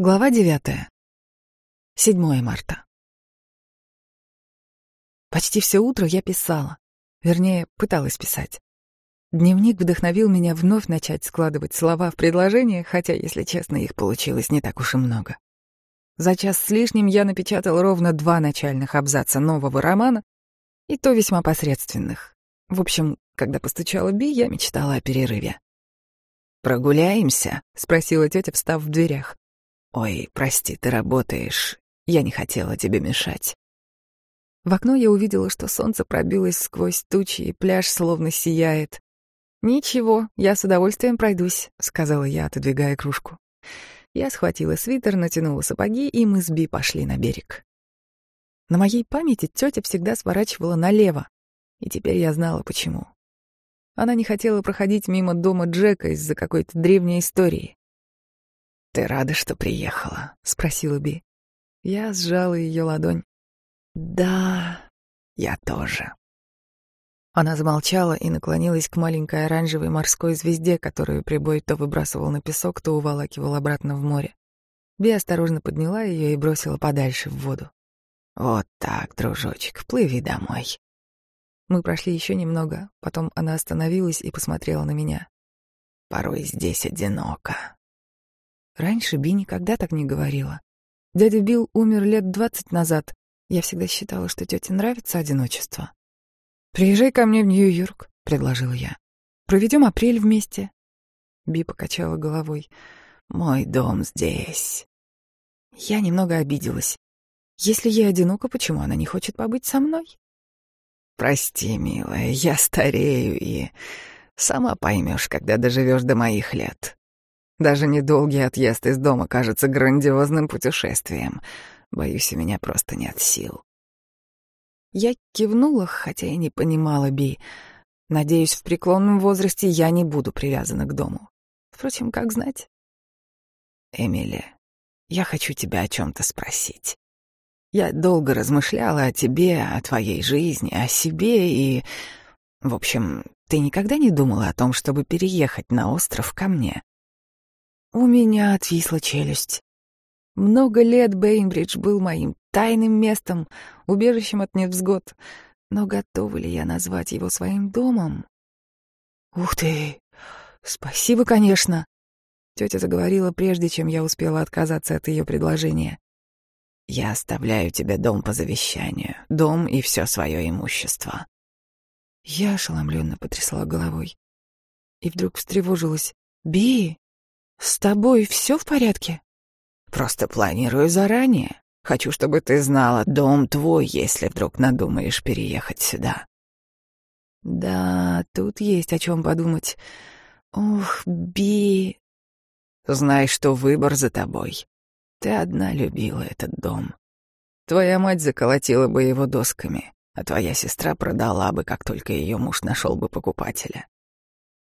Глава девятая. 7 марта. Почти все утро я писала. Вернее, пыталась писать. Дневник вдохновил меня вновь начать складывать слова в предложения, хотя, если честно, их получилось не так уж и много. За час с лишним я напечатал ровно два начальных абзаца нового романа, и то весьма посредственных. В общем, когда постучала Би, я мечтала о перерыве. «Прогуляемся?» — спросила тетя, встав в дверях. «Ой, прости, ты работаешь. Я не хотела тебе мешать». В окно я увидела, что солнце пробилось сквозь тучи, и пляж словно сияет. «Ничего, я с удовольствием пройдусь», — сказала я, отодвигая кружку. Я схватила свитер, натянула сапоги, и мы с Би пошли на берег. На моей памяти тетя всегда сворачивала налево, и теперь я знала, почему. Она не хотела проходить мимо дома Джека из-за какой-то древней истории. «Ты рада, что приехала?» — спросила Би. Я сжала ее ладонь. «Да, я тоже». Она замолчала и наклонилась к маленькой оранжевой морской звезде, которую прибой то выбрасывал на песок, то уволакивал обратно в море. Би осторожно подняла ее и бросила подальше в воду. «Вот так, дружочек, плыви домой». Мы прошли еще немного, потом она остановилась и посмотрела на меня. «Порой здесь одиноко», Раньше Би никогда так не говорила. Дядя Билл умер лет двадцать назад. Я всегда считала, что тете нравится одиночество. «Приезжай ко мне в Нью-Йорк», — предложила я. «Проведем апрель вместе». Би покачала головой. «Мой дом здесь». Я немного обиделась. Если ей одиноко, почему она не хочет побыть со мной? «Прости, милая, я старею и... Сама поймешь, когда доживешь до моих лет. Даже недолгий отъезд из дома кажется грандиозным путешествием. Боюсь, у меня просто нет сил. Я кивнула, хотя и не понимала Би. Надеюсь, в преклонном возрасте я не буду привязана к дому. Впрочем, как знать. Эмили, я хочу тебя о чем-то спросить. Я долго размышляла о тебе, о твоей жизни, о себе и... В общем, ты никогда не думала о том, чтобы переехать на остров ко мне? У меня отвисла челюсть. Много лет Бейнбридж был моим тайным местом, убежищем от невзгод. Но готова ли я назвать его своим домом? Ух ты! Спасибо, конечно. Тетя заговорила, прежде чем я успела отказаться от ее предложения. Я оставляю тебе дом по завещанию, дом и все свое имущество. Я ошеломленно потрясла головой и вдруг встревожилась. Би, «С тобой все в порядке?» «Просто планирую заранее. Хочу, чтобы ты знала, дом твой, если вдруг надумаешь переехать сюда». «Да, тут есть о чем подумать. Ох, Би...» «Знай, что выбор за тобой. Ты одна любила этот дом. Твоя мать заколотила бы его досками, а твоя сестра продала бы, как только ее муж нашел бы покупателя.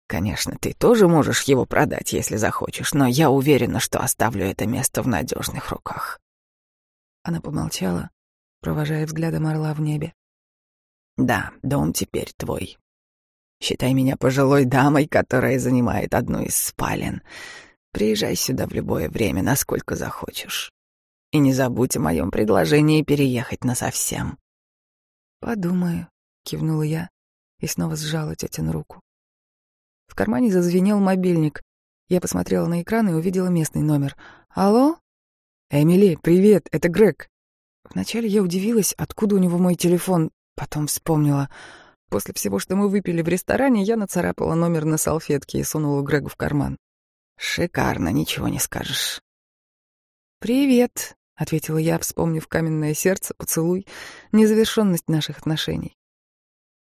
Конечно, ты тоже можешь его продать, если захочешь, но я уверена, что оставлю это место в надежных руках. Она помолчала, провожая взглядом орла в небе. Да, дом теперь твой. Считай меня пожилой дамой, которая занимает одну из спален. Приезжай сюда в любое время, насколько захочешь. И не забудь о моем предложении переехать насовсем. Подумаю, кивнула я и снова сжала тетин руку. В кармане зазвенел мобильник. Я посмотрела на экран и увидела местный номер. «Алло?» «Эмили, привет, это Грег». Вначале я удивилась, откуда у него мой телефон, потом вспомнила. После всего, что мы выпили в ресторане, я нацарапала номер на салфетке и сунула Грегу в карман. «Шикарно, ничего не скажешь». «Привет», — ответила я, вспомнив каменное сердце, поцелуй, незавершенность наших отношений.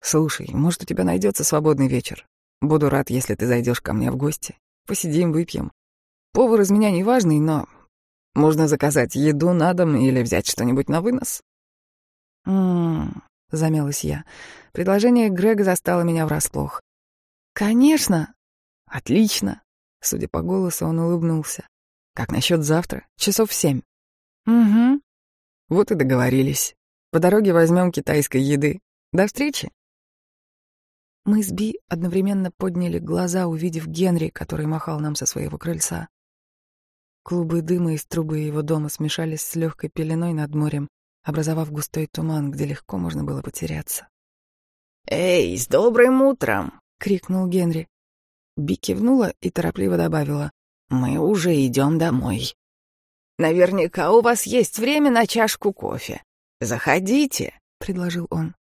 «Слушай, может, у тебя найдется свободный вечер? Буду рад, если ты зайдешь ко мне в гости. Посидим, выпьем. Повар из меня не важный, но можно заказать еду на дом или взять что-нибудь на вынос. Ммм, замялась я. Предложение Грега застало меня врасплох. Конечно. Отлично. Судя по голосу, он улыбнулся. Как насчет завтра? Часов в семь. Угу. Вот и договорились. По дороге возьмем китайской еды. До встречи. Мы с Би одновременно подняли глаза, увидев Генри, который махал нам со своего крыльца. Клубы дыма из трубы его дома смешались с легкой пеленой над морем, образовав густой туман, где легко можно было потеряться. «Эй, с добрым утром!» — крикнул Генри. Би кивнула и торопливо добавила. «Мы уже идем домой. Наверняка у вас есть время на чашку кофе. Заходите», — предложил он.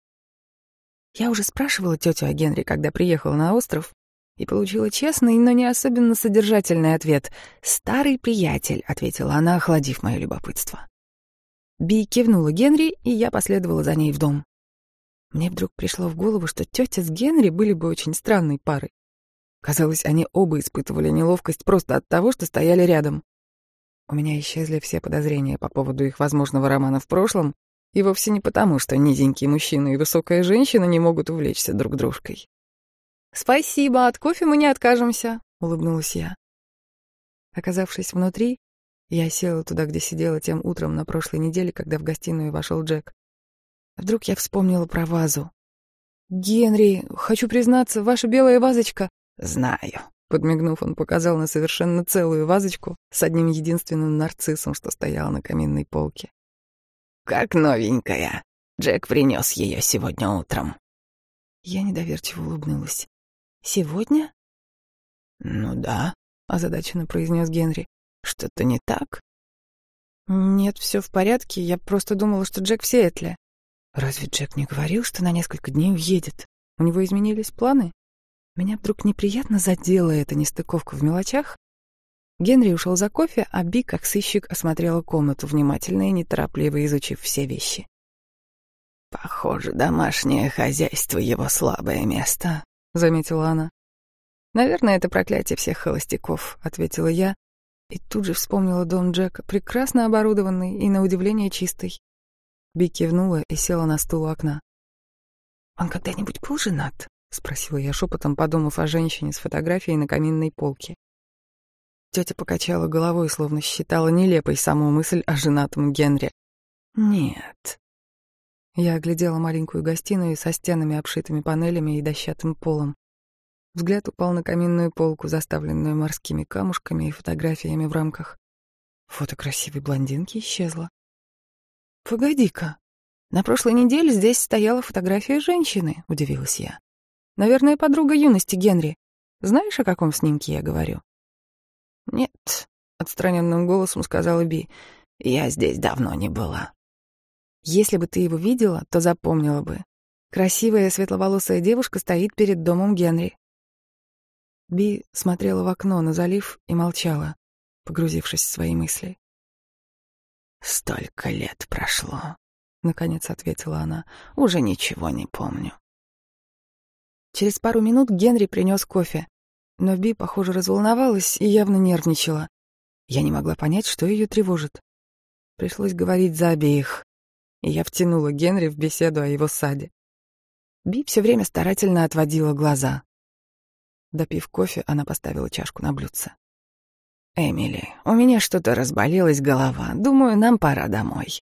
Я уже спрашивала тетю о Генри, когда приехала на остров, и получила честный, но не особенно содержательный ответ. «Старый приятель», — ответила она, охладив мое любопытство. Би кивнула Генри, и я последовала за ней в дом. Мне вдруг пришло в голову, что тетя с Генри были бы очень странной парой. Казалось, они оба испытывали неловкость просто от того, что стояли рядом. У меня исчезли все подозрения по поводу их возможного романа в прошлом, и вовсе не потому, что низенький мужчина и высокая женщина не могут увлечься друг дружкой. «Спасибо, от кофе мы не откажемся», — улыбнулась я. Оказавшись внутри, я села туда, где сидела тем утром на прошлой неделе, когда в гостиную вошел Джек. Вдруг я вспомнила про вазу. «Генри, хочу признаться, ваша белая вазочка...» «Знаю», — подмигнув, он показал на совершенно целую вазочку с одним единственным нарциссом, что стоял на каминной полке. «Как новенькая. Джек принес ее сегодня утром». Я недоверчиво улыбнулась. «Сегодня?» «Ну да», — озадаченно произнес Генри. «Что-то не так?» «Нет, все в порядке. Я просто думала, что Джек в Сиэтле». «Разве Джек не говорил, что на несколько дней уедет? У него изменились планы?» Меня вдруг неприятно задела эта нестыковка в мелочах. Генри ушел за кофе, а Би, как сыщик, осмотрела комнату, внимательно и неторопливо изучив все вещи. «Похоже, домашнее хозяйство — его слабое место», — заметила она. «Наверное, это проклятие всех холостяков», — ответила я, и тут же вспомнила дом Джека, прекрасно оборудованный и, на удивление, чистый. Би кивнула и села на стул у окна. «Он когда-нибудь был женат?» — спросила я шепотом, подумав о женщине с фотографией на каминной полке. Тетя покачала головой, словно считала нелепой саму мысль о женатом Генри. «Нет». Я оглядела маленькую гостиную со стенами, обшитыми панелями и дощатым полом. Взгляд упал на каминную полку, заставленную морскими камушками и фотографиями в рамках. Фото красивой блондинки исчезло. «Погоди-ка, на прошлой неделе здесь стояла фотография женщины», — удивилась я. «Наверное, подруга юности Генри. Знаешь, о каком снимке я говорю?» «Нет», — отстраненным голосом сказала Би, — «я здесь давно не была». «Если бы ты его видела, то запомнила бы. Красивая светловолосая девушка стоит перед домом Генри. Би смотрела в окно на залив и молчала, погрузившись в свои мысли. «Столько лет прошло», — наконец ответила она. «Уже ничего не помню». Через пару минут Генри принес кофе, но Би, похоже, разволновалась и явно нервничала. Я не могла понять, что ее тревожит. Пришлось говорить за обеих, и я втянула Генри в беседу о его саде. Би все время старательно отводила глаза. Допив кофе, она поставила чашку на блюдце. «Эмили, у меня что-то разболелась голова. Думаю, нам пора домой».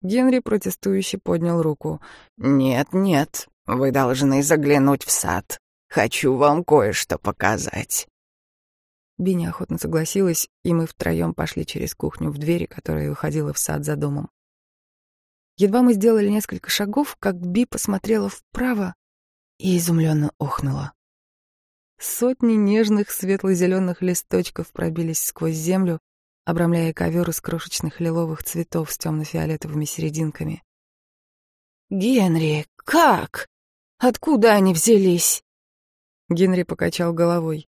Генри протестующе поднял руку. «Нет, нет, вы должны заглянуть в сад. Хочу вам кое-что показать». Би неохотно согласилась, и мы втроем пошли через кухню в двери, которая уходила в сад за домом. Едва мы сделали несколько шагов, как Би посмотрела вправо и изумленно охнула. Сотни нежных светло-зеленых листочков пробились сквозь землю, обрамляя ковер из крошечных лиловых цветов с темно-фиолетовыми серединками. «Генри, как? Откуда они взялись?» Генри покачал головой.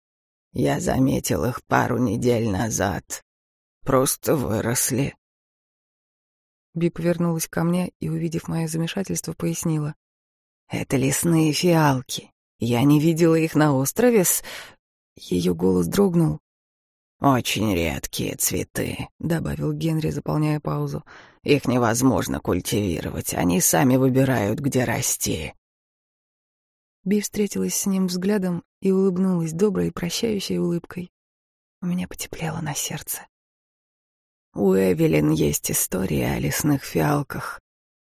«Я заметил их пару недель назад. Просто выросли». Би повернулась ко мне и, увидев мое замешательство, пояснила. «Это лесные фиалки. Я не видела их на острове с...» Ее голос дрогнул. «Очень редкие цветы», — добавил Генри, заполняя паузу. «Их невозможно культивировать, они сами выбирают, где расти». Би встретилась с ним взглядом и улыбнулась доброй прощающей улыбкой. У меня потеплело на сердце. «У Эвелин есть история о лесных фиалках».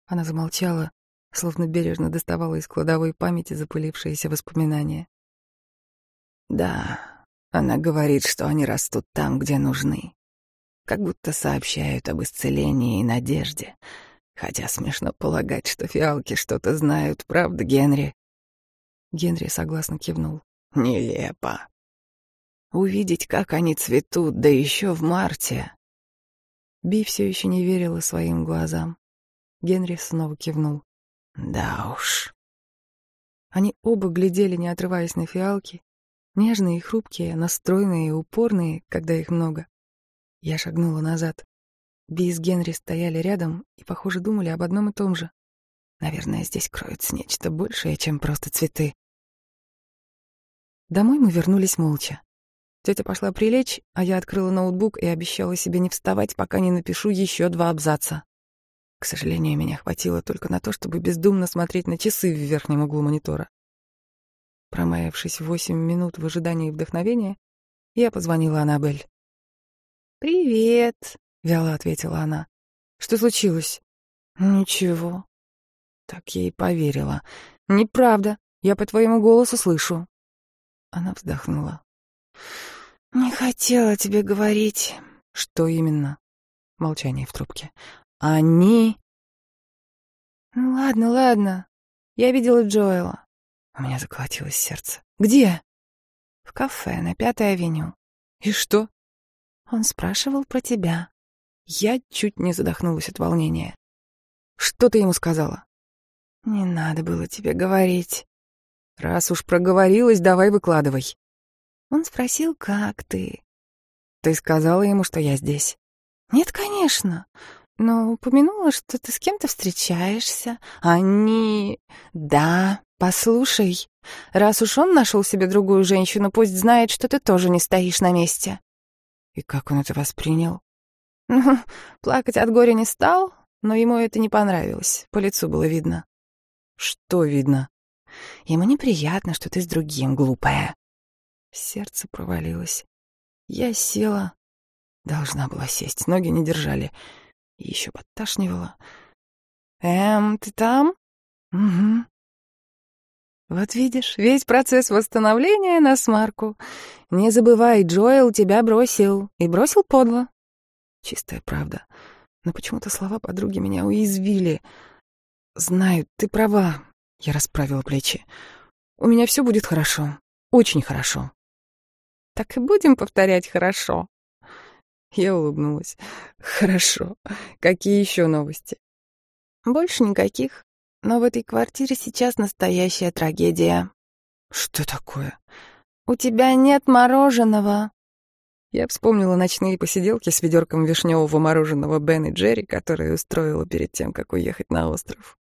Она замолчала, словно бережно доставала из кладовой памяти запылившиеся воспоминания. «Да, она говорит, что они растут там, где нужны. как будто сообщают об исцелении и надежде. Хотя смешно полагать, что фиалки что-то знают, правда, Генри? Генри согласно кивнул. Нелепо. Увидеть, как они цветут, да еще в марте. Би все еще не верила своим глазам. Генри снова кивнул. Да уж. Они оба глядели, не отрываясь на фиалки, нежные и хрупкие, настроенные и упорные, когда их много. Я шагнула назад. Би с Генри стояли рядом и, похоже, думали об одном и том же. Наверное, здесь кроется нечто большее, чем просто цветы. Домой мы вернулись молча. Тетя пошла прилечь, а я открыла ноутбук и обещала себе не вставать, пока не напишу еще два абзаца. К сожалению, меня хватило только на то, чтобы бездумно смотреть на часы в верхнем углу монитора. Промаявшись восемь минут в ожидании вдохновения, я позвонила Аннабель. «Привет», — вяло ответила она. «Что случилось?» «Ничего». Так я и поверила. «Неправда. Я по твоему голосу слышу». Она вздохнула. «Не хотела тебе говорить». «Что именно?» Молчание в трубке. «Они...» «Ну ладно, ладно. Я видела Джоэла». У меня заколотилось сердце. «Где?» «В кафе на Пятой авеню». «И что?» Он спрашивал про тебя. Я чуть не задохнулась от волнения. «Что ты ему сказала?» «Не надо было тебе говорить». «Раз уж проговорилась, давай выкладывай». Он спросил, как ты. Ты сказала ему, что я здесь? Нет, конечно. Но упомянула, что ты с кем-то встречаешься. Они... Да, послушай. Раз уж он нашел себе другую женщину, пусть знает, что ты тоже не стоишь на месте. И как он это воспринял? Ну, плакать от горя не стал, но ему это не понравилось. По лицу было видно. Что видно? Ему неприятно, что ты с другим, глупая. Сердце провалилось. Я села. Должна была сесть, ноги не держали. И еще подташнивало. «Эм, ты там?» «Угу». «Вот видишь, весь процесс восстановления на смарку. Не забывай, Джоэл тебя бросил. И бросил подло». Чистая правда. Но почему-то слова подруги меня уязвили. «Знаю, ты права», — я расправила плечи. «У меня все будет хорошо. Очень хорошо». Так и будем повторять «хорошо». Я улыбнулась. «Хорошо. Какие еще новости?» «Больше никаких. Но в этой квартире сейчас настоящая трагедия». «Что такое?» «У тебя нет мороженого». Я вспомнила ночные посиделки с ведерком вишневого мороженого Бен и Джерри, которые устроила перед тем, как уехать на остров.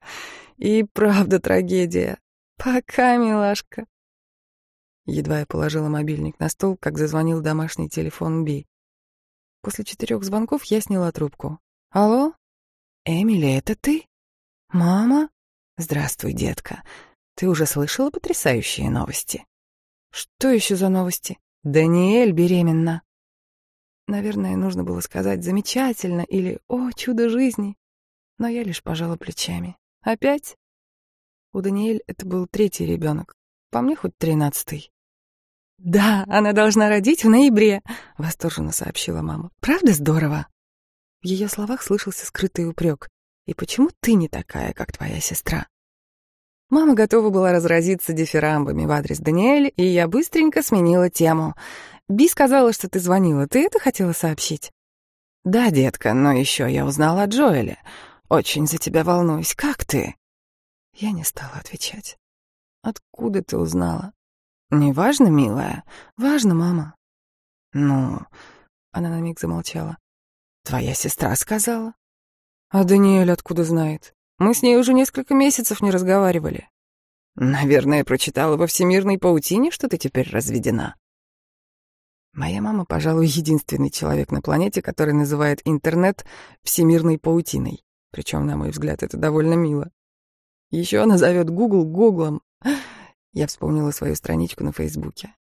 И правда трагедия. Пока, милашка. Едва я положила мобильник на стол, как зазвонил домашний телефон Би. После четырех звонков я сняла трубку. «Алло? Эмили, это ты? Мама? Здравствуй, детка. Ты уже слышала потрясающие новости?» «Что еще за новости?» «Даниэль беременна». Наверное, нужно было сказать «замечательно» или «О, чудо жизни», но я лишь пожала плечами. «Опять?» У Даниэль это был третий ребенок, по мне хоть тринадцатый. «Да, она должна родить в ноябре», — восторженно сообщила мама. «Правда здорово?» В ее словах слышался скрытый упрек. «И почему ты не такая, как твоя сестра?» Мама готова была разразиться дифирамбами в адрес Даниэля, и я быстренько сменила тему. «Би сказала, что ты звонила. Ты это хотела сообщить?» «Да, детка, но еще я узнала о Джоэле. Очень за тебя волнуюсь. Как ты?» Я не стала отвечать. «Откуда ты узнала?» «Не важно, милая?» «Важно, мама». «Ну...» — она на миг замолчала. «Твоя сестра сказала?» «А Даниэль откуда знает? Мы с ней уже несколько месяцев не разговаривали». «Наверное, прочитала во всемирной паутине, что ты теперь разведена». Моя мама, пожалуй, единственный человек на планете, который называет интернет всемирной паутиной. Причем, на мой взгляд, это довольно мило. Еще она зовет Google Гуглом. Я вспомнила свою страничку на Фейсбуке.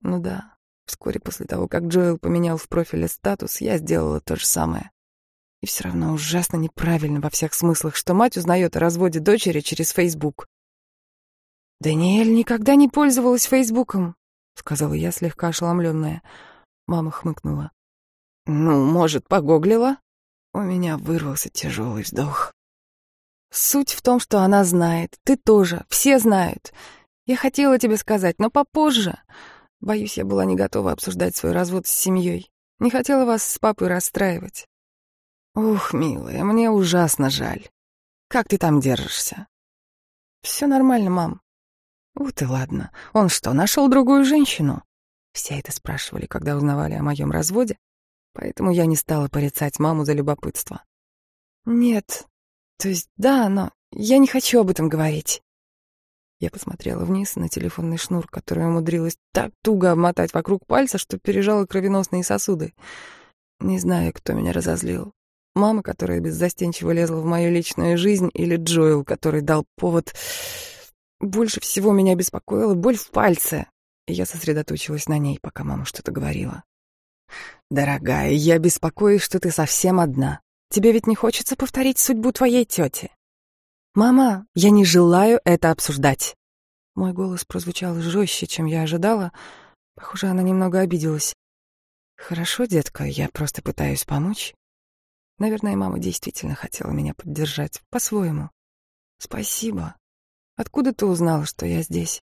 Ну да, вскоре после того, как Джоэл поменял в профиле статус, я сделала то же самое. И все равно ужасно неправильно во всех смыслах, что мать узнает о разводе дочери через Фейсбук. «Даниэль никогда не пользовалась Фейсбуком», — сказала я, слегка ошеломленная. Мама хмыкнула. Ну, может, погуглила? У меня вырвался тяжелый вздох. Суть в том, что она знает, ты тоже, все знают. Я хотела тебе сказать, но попозже. Боюсь, я была не готова обсуждать свой развод с семьей. Не хотела вас с папой расстраивать. Ух, милая, мне ужасно жаль. Как ты там держишься? Все нормально, мам. Вот и ладно. Он что, нашел другую женщину? Все это спрашивали, когда узнавали о моем разводе, поэтому я не стала порицать маму за любопытство. Нет, то есть да, но я не хочу об этом говорить. Я посмотрела вниз на телефонный шнур, который умудрилась так туго обмотать вокруг пальца, что пережала кровеносные сосуды. Не знаю, кто меня разозлил. Мама, которая беззастенчиво лезла в мою личную жизнь, или Джоэл, который дал повод... Больше всего меня беспокоила боль в пальце, и я сосредоточилась на ней, пока мама что-то говорила. «Дорогая, я беспокоюсь, что ты совсем одна. Тебе ведь не хочется повторить судьбу твоей тети?» «Мама, я не желаю это обсуждать». Мой голос прозвучал жестче, чем я ожидала. Похоже, она немного обиделась. «Хорошо, детка, я просто пытаюсь помочь». Наверное, мама действительно хотела меня поддержать, по-своему. «Спасибо. Откуда ты узнала, что я здесь?»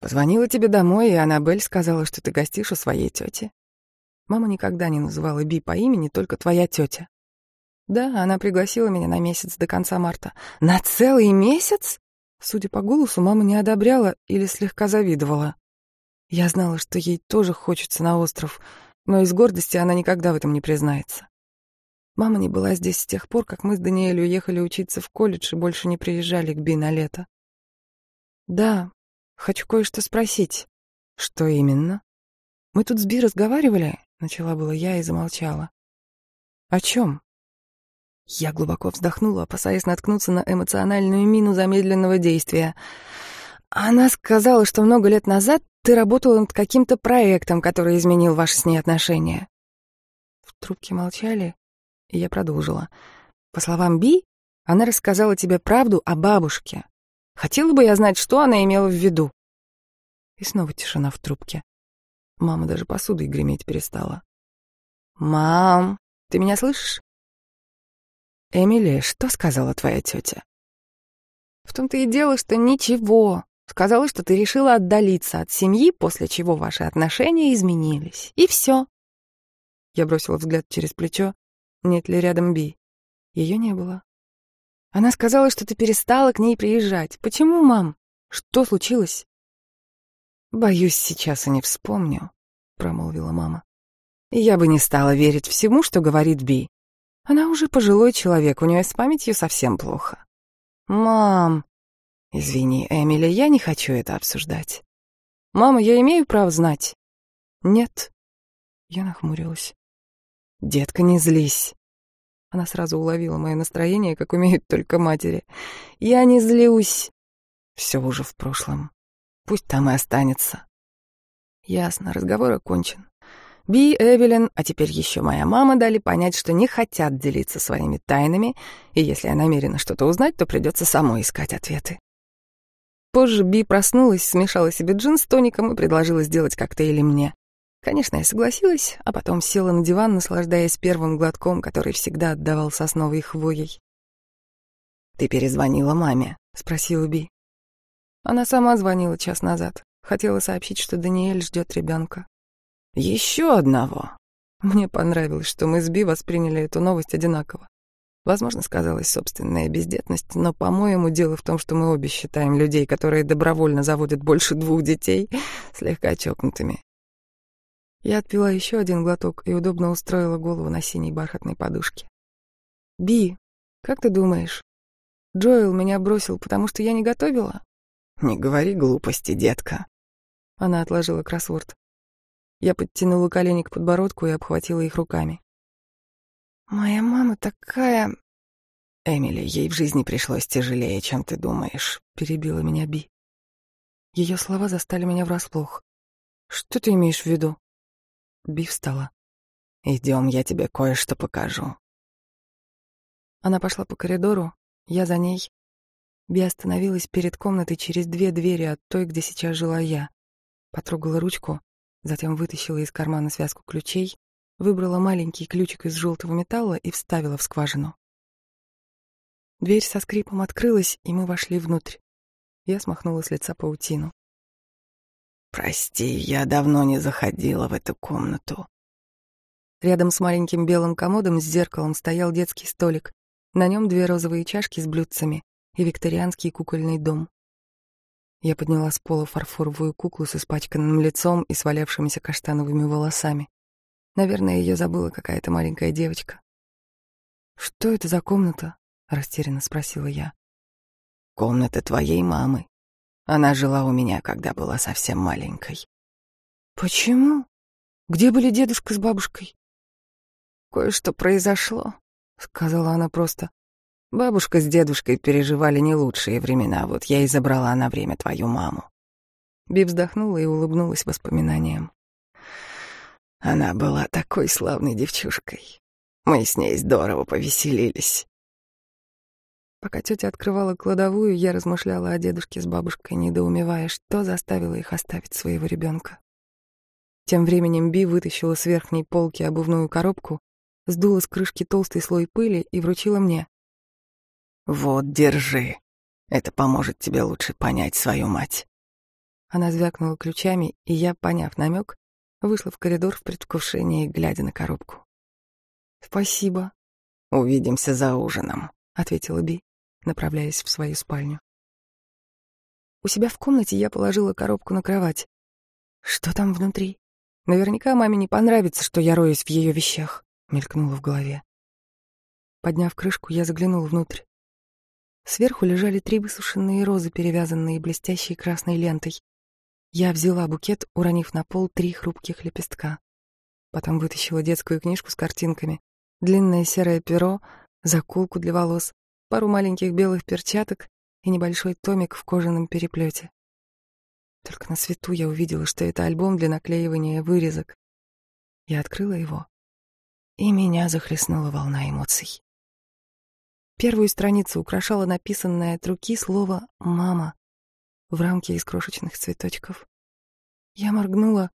«Позвонила тебе домой, и Аннабель сказала, что ты гостишь у своей тети. Мама никогда не называла Би по имени, только твоя тетя. Да, она пригласила меня на месяц до конца марта. На целый месяц? Судя по голосу, мама не одобряла или слегка завидовала. Я знала, что ей тоже хочется на остров, но из гордости она никогда в этом не признается. Мама не была здесь с тех пор, как мы с Даниэлем уехали учиться в колледж и больше не приезжали к Би на лето. Да, хочу кое-что спросить. Что именно? Мы тут с Би разговаривали, начала была я и замолчала. О чем? Я глубоко вздохнула, опасаясь наткнуться на эмоциональную мину замедленного действия. Она сказала, что много лет назад ты работала над каким-то проектом, который изменил ваши с ней отношения. В трубке молчали, и я продолжила. По словам Би, она рассказала тебе правду о бабушке. Хотела бы я знать, что она имела в виду. И снова тишина в трубке. Мама даже посудой греметь перестала. «Мам, ты меня слышишь?» «Эмили, что сказала твоя тетя?» «В том-то и дело, что ничего. Сказала, что ты решила отдалиться от семьи, после чего ваши отношения изменились. И все». Я бросила взгляд через плечо. Нет ли рядом Би? Ее не было. Она сказала, что ты перестала к ней приезжать. Почему, мам? Что случилось? Боюсь, сейчас и не вспомню, промолвила мама. Я бы не стала верить всему, что говорит Би. Она уже пожилой человек, у нее с памятью совсем плохо. Мам, извини, Эмили, я не хочу это обсуждать. Мама, я имею право знать? Нет. Я нахмурилась. Детка, не злись. Она сразу уловила мое настроение, как умеют только матери. Я не злюсь. Все уже в прошлом. Пусть там и останется. Ясно, разговор окончен. Би, Эвелин, а теперь еще моя мама дали понять, что не хотят делиться своими тайнами, и если я намерена что-то узнать, то придется самой искать ответы. Позже Би проснулась, смешала себе джин с тоником и предложила сделать коктейли мне. Конечно, я согласилась, а потом села на диван, наслаждаясь первым глотком, который всегда отдавал сосновой хвоей. «Ты перезвонила маме?» — спросила Би. Она сама звонила час назад. Хотела сообщить, что Даниэль ждет ребенка. Еще одного. Мне понравилось, что мы с Би восприняли эту новость одинаково. Возможно, сказалась собственная бездетность, но, по-моему, дело в том, что мы обе считаем людей, которые добровольно заводят больше двух детей, слегка чокнутыми. Я отпила еще один глоток и удобно устроила голову на синей бархатной подушке. «Би, как ты думаешь, Джоэл меня бросил, потому что я не готовила?» «Не говори глупости, детка». Она отложила кроссворд. Я подтянула колени к подбородку и обхватила их руками. «Моя мама такая...» «Эмили, ей в жизни пришлось тяжелее, чем ты думаешь», — перебила меня Би. Ее слова застали меня врасплох. «Что ты имеешь в виду?» Би встала. «Идем, я тебе кое-что покажу». Она пошла по коридору, я за ней. Би остановилась перед комнатой через две двери от той, где сейчас жила я. Потрогала ручку, затем вытащила из кармана связку ключей, выбрала маленький ключик из желтого металла и вставила в скважину. Дверь со скрипом открылась, и мы вошли внутрь. Я смахнула с лица паутину. «Прости, я давно не заходила в эту комнату». Рядом с маленьким белым комодом с зеркалом стоял детский столик. На нем две розовые чашки с блюдцами и викторианский кукольный дом. Я подняла с пола фарфоровую куклу с испачканным лицом и свалявшимися каштановыми волосами. Наверное, ее забыла какая-то маленькая девочка. «Что это за комната?» — растерянно спросила я. «Комната твоей мамы. Она жила у меня, когда была совсем маленькой». «Почему? Где были дедушка с бабушкой?» «Кое-что произошло», — сказала она просто. Бабушка с дедушкой переживали не лучшие времена, вот я и забрала на время твою маму. Би вздохнула и улыбнулась воспоминаниям. Она была такой славной девчушкой. Мы с ней здорово повеселились. Пока тетя открывала кладовую, я размышляла о дедушке с бабушкой, недоумевая, что заставило их оставить своего ребенка. Тем временем Би вытащила с верхней полки обувную коробку, сдула с крышки толстый слой пыли и вручила мне. «Вот, держи. Это поможет тебе лучше понять свою мать». Она звякнула ключами, и я, поняв намек, вышла в коридор в предвкушении, глядя на коробку. «Спасибо». «Увидимся за ужином», — ответила Би, направляясь в свою спальню. У себя в комнате я положила коробку на кровать. Что там внутри? Наверняка маме не понравится, что я роюсь в ее вещах, мелькнуло в голове. Подняв крышку, я заглянула внутрь. Сверху лежали три высушенные розы, перевязанные блестящей красной лентой. Я взяла букет, уронив на пол три хрупких лепестка. Потом вытащила детскую книжку с картинками, длинное серое перо, заколку для волос, пару маленьких белых перчаток и небольшой томик в кожаном переплете. Только на свету я увидела, что это альбом для наклеивания вырезок. Я открыла его, и меня захлестнула волна эмоций. Первую страницу украшало написанное от руки слово «мама» в рамке из крошечных цветочков. Я моргнула,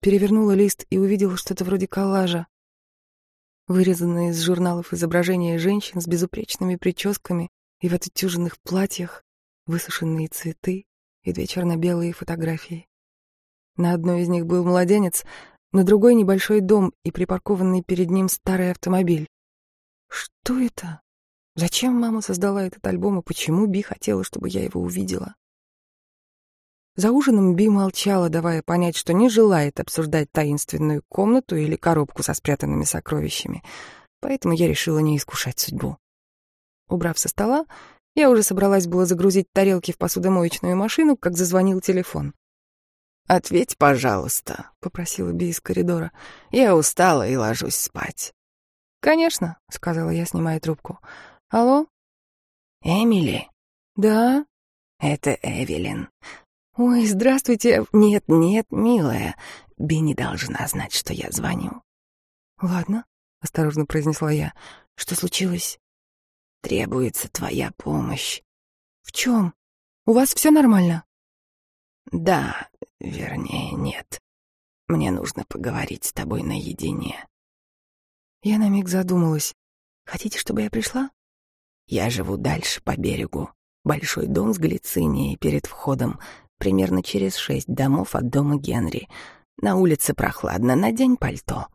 перевернула лист и увидела что-то вроде коллажа. Вырезанные из журналов изображения женщин с безупречными прическами и в отутюженных платьях, высушенные цветы и две черно-белые фотографии. На одной из них был младенец, на другой — небольшой дом и припаркованный перед ним старый автомобиль. Что это? Зачем мама создала этот альбом и почему Би хотела, чтобы я его увидела? За ужином Би молчала, давая понять, что не желает обсуждать таинственную комнату или коробку со спрятанными сокровищами, поэтому я решила не искушать судьбу. Убрав со стола, я уже собралась было загрузить тарелки в посудомоечную машину, как зазвонил телефон. «Ответь, пожалуйста», — попросила Би из коридора. «Я устала и ложусь спать». «Конечно», — сказала я, снимая трубку. Алло? Эмили? Да? Это Эвелин. Ой, здравствуйте. Нет, нет, милая. Не должна знать, что я звоню. Ладно, осторожно произнесла я. Что случилось? Требуется твоя помощь. В чем? У вас все нормально? Да, вернее, нет. Мне нужно поговорить с тобой наедине. Я на миг задумалась. Хотите, чтобы я пришла? Я живу дальше по берегу. Большой дом с глицинией перед входом, примерно через шесть домов от дома Генри. На улице прохладно, надень пальто.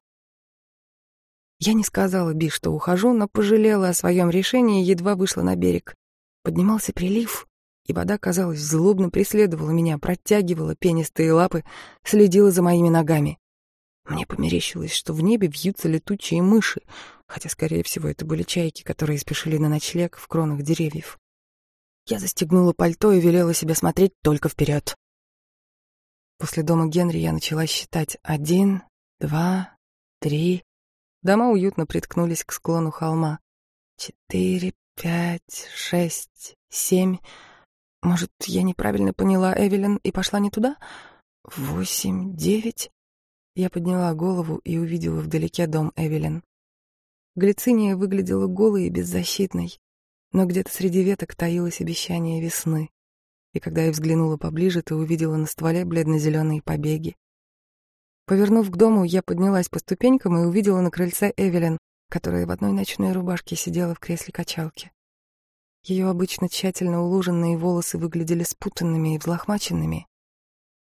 Я не сказала Би, что ухожу, но пожалела о своем решении и едва вышла на берег. Поднимался прилив, и вода, казалось, злобно преследовала меня, протягивала пенистые лапы, следила за моими ногами. Мне померещилось, что в небе вьются летучие мыши, хотя, скорее всего, это были чайки, которые спешили на ночлег в кронах деревьев. Я застегнула пальто и велела себе смотреть только вперед. После дома Генри я начала считать один, два, три. Дома уютно приткнулись к склону холма. Четыре, пять, шесть, семь. Может, я неправильно поняла Эвелин и пошла не туда? Восемь, девять. Я подняла голову и увидела вдалеке дом Эвелин. Глициния выглядела голой и беззащитной, но где-то среди веток таилось обещание весны. И когда я взглянула поближе, то увидела на стволе бледно-зеленые побеги. Повернув к дому, я поднялась по ступенькам и увидела на крыльце Эвелин, которая в одной ночной рубашке сидела в кресле качалки. Ее обычно тщательно уложенные волосы выглядели спутанными и взлохмаченными.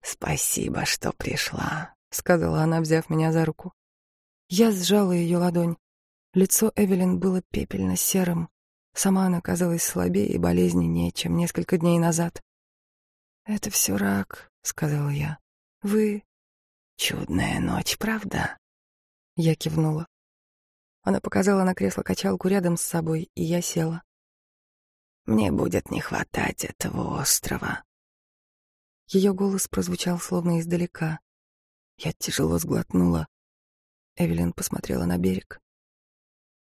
«Спасибо, что пришла», — сказала она, взяв меня за руку. Я сжала ее ладонь. Лицо Эвелин было пепельно-серым. Сама она казалась слабее и болезненнее, чем несколько дней назад. «Это все рак», — сказала я. «Вы Чудная ночь, правда? Я кивнула. Она показала на кресло-качалку рядом с собой, и я села. Мне будет не хватать этого острова. Ее голос прозвучал словно издалека. Я тяжело сглотнула. Эвелин посмотрела на берег.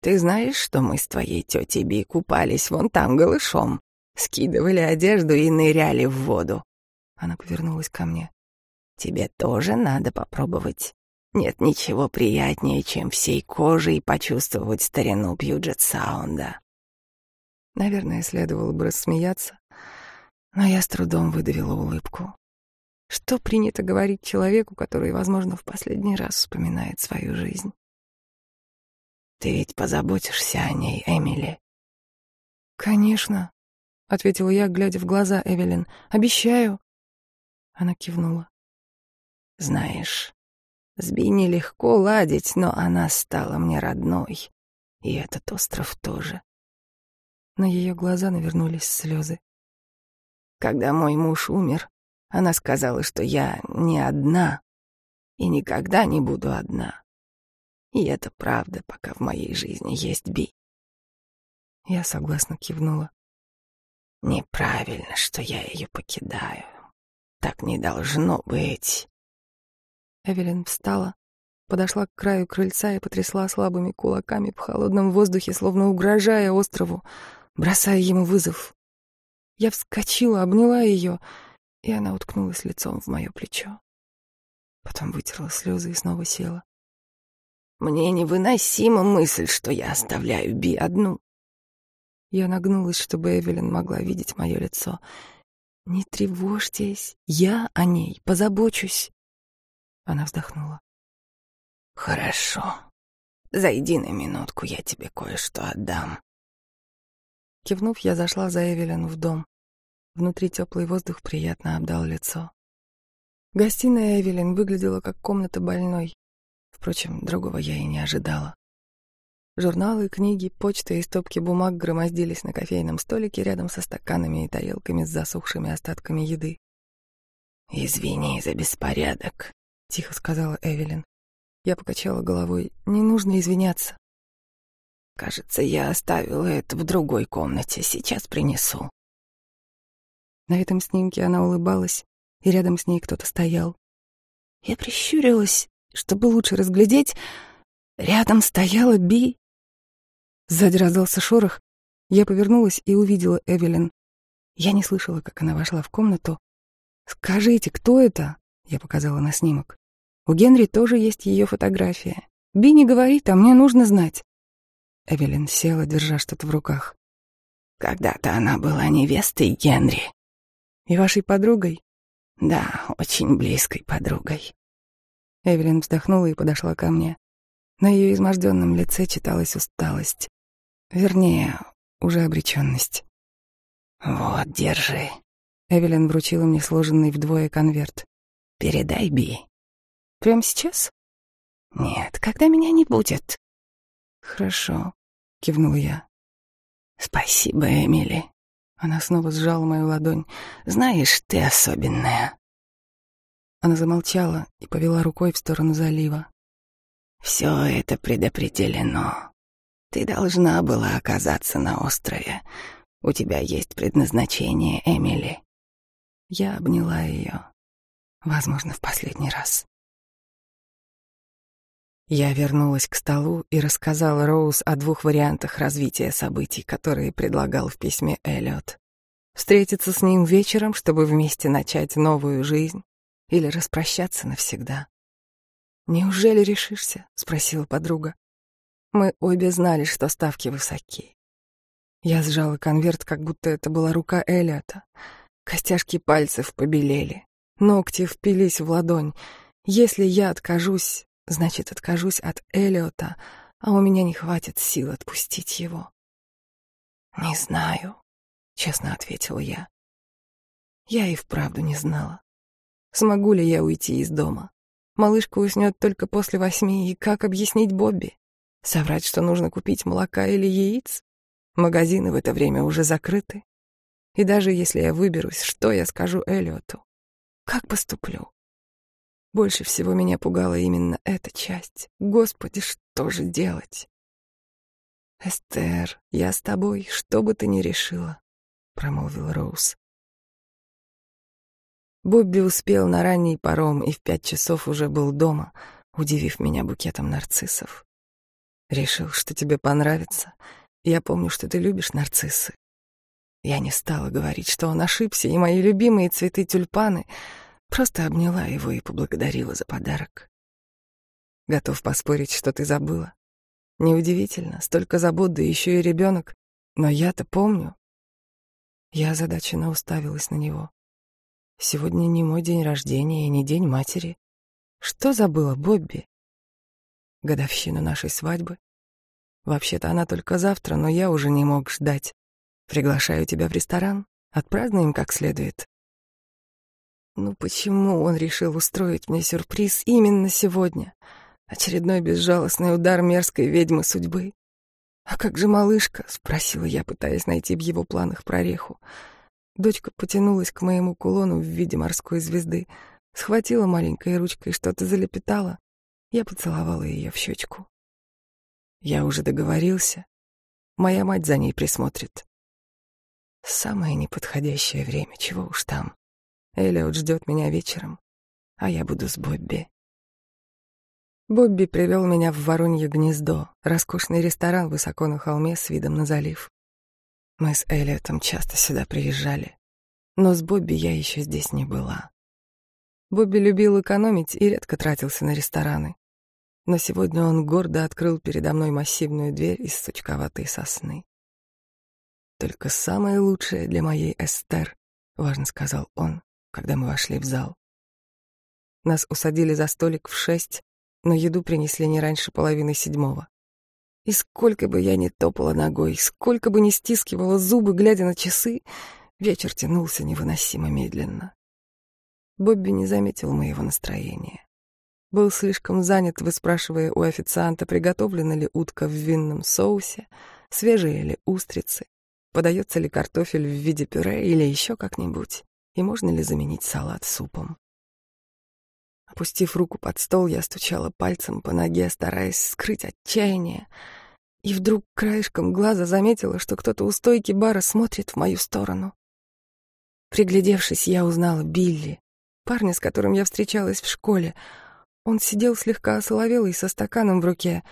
«Ты знаешь, что мы с твоей тетей Би купались вон там голышом, скидывали одежду и ныряли в воду?» Она повернулась ко мне. Тебе тоже надо попробовать. Нет ничего приятнее, чем всей кожей почувствовать старину Пьюджет Саунда. Наверное, следовало бы рассмеяться, но я с трудом выдавила улыбку. Что принято говорить человеку, который, возможно, в последний раз вспоминает свою жизнь? Ты ведь позаботишься о ней, Эмили? Конечно, ответила я, глядя в глаза Эвелин. Обещаю. Она кивнула. Знаешь, с Би нелегко ладить, но она стала мне родной. И этот остров тоже. На ее глаза навернулись слезы. Когда мой муж умер, она сказала, что я не одна и никогда не буду одна. И это правда, пока в моей жизни есть Би. Я согласно кивнула. Неправильно, что я ее покидаю. Так не должно быть. Эвелин встала, подошла к краю крыльца и потрясла слабыми кулаками в холодном воздухе, словно угрожая острову, бросая ему вызов. Я вскочила, обняла ее, и она уткнулась лицом в мое плечо. Потом вытерла слезы и снова села. «Мне невыносима мысль, что я оставляю Би одну». Я нагнулась, чтобы Эвелин могла видеть мое лицо. «Не тревожьтесь, я о ней позабочусь». Она вздохнула. «Хорошо. Зайди на минутку, я тебе кое-что отдам». Кивнув, я зашла за Эвелин в дом. Внутри теплый воздух приятно обдал лицо. Гостиная Эвелин выглядела как комната больной. Впрочем, другого я и не ожидала. Журналы, книги, почта и стопки бумаг громоздились на кофейном столике рядом со стаканами и тарелками с засохшими остатками еды. «Извини за беспорядок», — тихо сказала Эвелин. Я покачала головой. «Не нужно извиняться». «Кажется, я оставила это в другой комнате. Сейчас принесу». На этом снимке она улыбалась, и рядом с ней кто-то стоял. Я прищурилась, чтобы лучше разглядеть. Рядом стояла Би. Сзади раздался шорох. Я повернулась и увидела Эвелин. Я не слышала, как она вошла в комнату. «Скажите, кто это?» — я показала на снимок. У Генри тоже есть ее фотография. Би не говорит, а мне нужно знать. Эвелин села, держа что-то в руках. Когда-то она была невестой Генри. И вашей подругой? Да, очень близкой подругой. Эвелин вздохнула и подошла ко мне. На ее изможденном лице читалась усталость. Вернее, уже обреченность. «Вот, держи». Эвелин вручила мне сложенный вдвое конверт. «Передай Би. Прямо сейчас? Нет, когда меня не будет. Хорошо, кивнул я. Спасибо, Эмили. Она снова сжала мою ладонь. Знаешь, ты особенная. Она замолчала и повела рукой в сторону залива. Все это предопределено. Ты должна была оказаться на острове. У тебя есть предназначение, Эмили. Я обняла ее, возможно, в последний раз. Я вернулась к столу и рассказала Роуз о двух вариантах развития событий, которые предлагал в письме Эллиот. Встретиться с ним вечером, чтобы вместе начать новую жизнь, или распрощаться навсегда. «Неужели решишься?» — спросила подруга. Мы обе знали, что ставки высоки. Я сжала конверт, как будто это была рука Эллиота. Костяшки пальцев побелели, ногти впились в ладонь — Если я откажусь, значит, откажусь от Элиота, а у меня не хватит сил отпустить его. «Не знаю», — честно ответила я. Я и вправду не знала. Смогу ли я уйти из дома? Малышка уснет только после восьми, и как объяснить Бобби? Соврать, что нужно купить молока или яиц? Магазины в это время уже закрыты. И даже если я выберусь, что я скажу Эллиоту? Как поступлю? Больше всего меня пугала именно эта часть. Господи, что же делать? «Эстер, я с тобой, что бы ты ни решила», — промолвил Роуз. Бобби успел на ранний паром и в пять часов уже был дома, удивив меня букетом нарциссов. Решил, что тебе понравится. Я помню, что ты любишь нарциссы. Я не стала говорить, что он ошибся, и мои любимые цветы тюльпаны просто обняла его и поблагодарила за подарок. Готов поспорить, что ты забыла. Неудивительно, столько забот, да еще и ребенок. Но я-то помню. Я озадаченно уставилась на него. Сегодня не мой день рождения и не день матери. Что забыла Бобби? Годовщину нашей свадьбы. Вообще-то она только завтра, но я уже не мог ждать. Приглашаю тебя в ресторан. Отпразднуем как следует. Ну почему он решил устроить мне сюрприз именно сегодня? Очередной безжалостный удар мерзкой ведьмы судьбы. «А как же малышка?» — спросила я, пытаясь найти в его планах прореху. Дочка потянулась к моему кулону в виде морской звезды, схватила маленькой ручкой, что-то залепетала. Я поцеловала ее в щечку. Я уже договорился. Моя мать за ней присмотрит. Самое неподходящее время, чего уж там. Эллиот ждет меня вечером, а я буду с Бобби. Бобби привел меня в Воронье гнездо, роскошный ресторан высоко на холме с видом на залив. Мы с Эллиотом часто сюда приезжали, но с Бобби я еще здесь не была. Бобби любил экономить и редко тратился на рестораны. Но сегодня он гордо открыл передо мной массивную дверь из сучковатой сосны. «Только самое лучшее для моей Эстер», — важно сказал он, когда мы вошли в зал. Нас усадили за столик в шесть, но еду принесли не раньше половины седьмого. И сколько бы я ни топала ногой, сколько бы ни стискивала зубы, глядя на часы, вечер тянулся невыносимо медленно. Бобби не заметил моего настроения. Был слишком занят, выспрашивая у официанта, приготовлена ли утка в винном соусе, свежие ли устрицы, подается ли картофель в виде пюре или еще как-нибудь, и можно ли заменить салат супом. Опустив руку под стол, я стучала пальцем по ноге, стараясь скрыть отчаяние — и вдруг краешком глаза заметила, что кто-то у стойки бара смотрит в мою сторону. Приглядевшись, я узнала Билли, парня, с которым я встречалась в школе. Он сидел слегка осоловелый со стаканом в руке.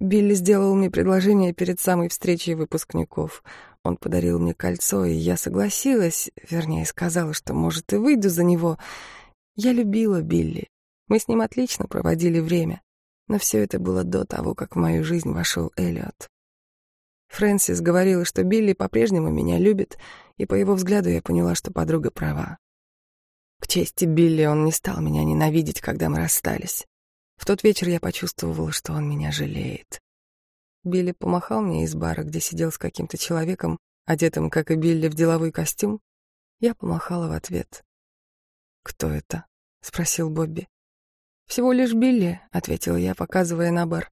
Билли сделал мне предложение перед самой встречей выпускников. Он подарил мне кольцо, и я согласилась, вернее, сказала, что, может, и выйду за него. Я любила Билли. Мы с ним отлично проводили время. Но все это было до того, как в мою жизнь вошел Эллиот. Фрэнсис говорила, что Билли по-прежнему меня любит, и по его взгляду я поняла, что подруга права. К чести Билли он не стал меня ненавидеть, когда мы расстались. В тот вечер я почувствовала, что он меня жалеет. Билли помахал мне из бара, где сидел с каким-то человеком, одетым, как и Билли, в деловой костюм. Я помахала в ответ. «Кто это?» — спросил Бобби. «Всего лишь Билли», — ответила я, показывая на бар.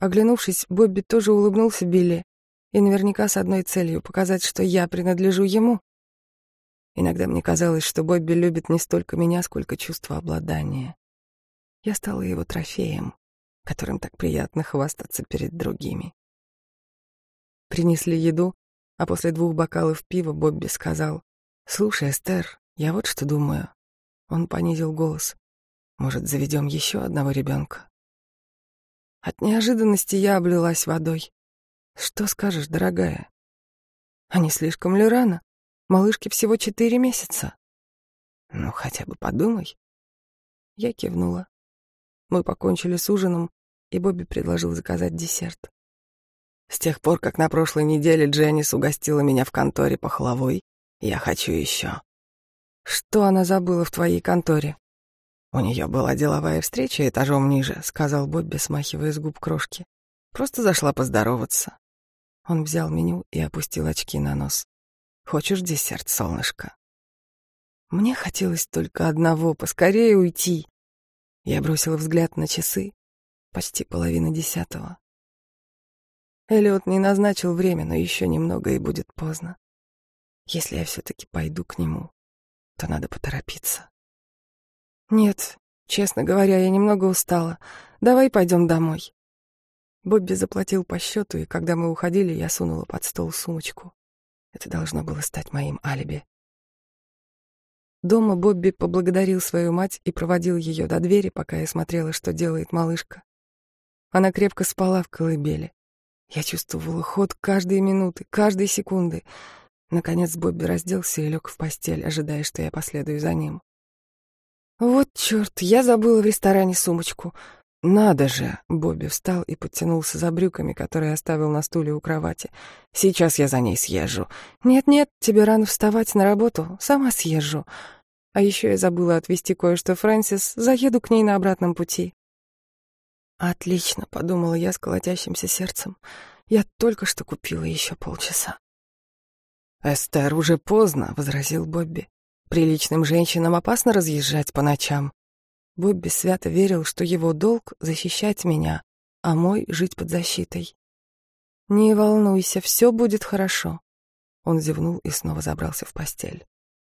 Оглянувшись, Бобби тоже улыбнулся Билли, и наверняка с одной целью — показать, что я принадлежу ему. Иногда мне казалось, что Бобби любит не столько меня, сколько чувство обладания. Я стала его трофеем, которым так приятно хвастаться перед другими. Принесли еду, а после двух бокалов пива Бобби сказал, «Слушай, Эстер, я вот что думаю». Он понизил голос. Может, заведем еще одного ребенка? От неожиданности я облилась водой. Что скажешь, дорогая? А не слишком ли рано? Малышке всего четыре месяца. Ну, хотя бы подумай. Я кивнула. Мы покончили с ужином, и Бобби предложил заказать десерт. С тех пор, как на прошлой неделе Дженнис угостила меня в конторе пахлавой, я хочу еще. Что она забыла в твоей конторе? «У нее была деловая встреча этажом ниже», — сказал Бобби, смахивая с губ крошки. «Просто зашла поздороваться». Он взял меню и опустил очки на нос. «Хочешь десерт, солнышко?» Мне хотелось только одного — поскорее уйти. Я бросила взгляд на часы. Почти половина десятого. Эллиот не назначил время, но еще немного и будет поздно. Если я все-таки пойду к нему, то надо поторопиться. Нет, честно говоря, я немного устала. Давай пойдем домой. Бобби заплатил по счету, и когда мы уходили, я сунула под стол сумочку. Это должно было стать моим алиби. Дома Бобби поблагодарил свою мать и проводил ее до двери, пока я смотрела, что делает малышка. Она крепко спала в колыбели. Я чувствовала ход каждой минуты, каждой секунды. Наконец Бобби разделся и лег в постель, ожидая, что я последую за ним. Вот черт, я забыла в ресторане сумочку. Надо же! Бобби встал и подтянулся за брюками, которые оставил на стуле у кровати. Сейчас я за ней съезжу. Нет-нет, тебе рано вставать на работу, сама съезжу. А еще я забыла отвезти кое-что Фрэнсис, заеду к ней на обратном пути. Отлично, подумала я с колотящимся сердцем. Я только что купила еще полчаса. Эстер, уже поздно, возразил Бобби. Приличным женщинам опасно разъезжать по ночам. Бобби свято верил, что его долг — защищать меня, а мой — жить под защитой. «Не волнуйся, все будет хорошо». Он зевнул и снова забрался в постель.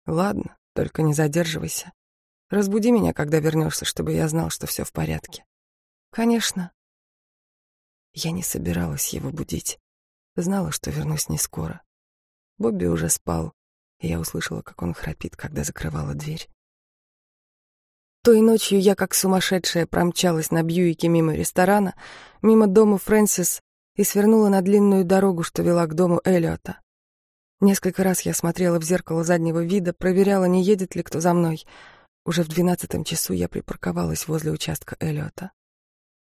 «Ладно, только не задерживайся. Разбуди меня, когда вернешься, чтобы я знал, что все в порядке». «Конечно». Я не собиралась его будить. Знала, что вернусь не скоро. Бобби уже спал, и я услышала, как он храпит, когда закрывала дверь. Той ночью я, как сумасшедшая, промчалась на Бьюике мимо ресторана, мимо дома Фрэнсис и свернула на длинную дорогу, что вела к дому Эллиота. Несколько раз я смотрела в зеркало заднего вида, проверяла, не едет ли кто за мной. Уже в двенадцатом часу я припарковалась возле участка Эллиота.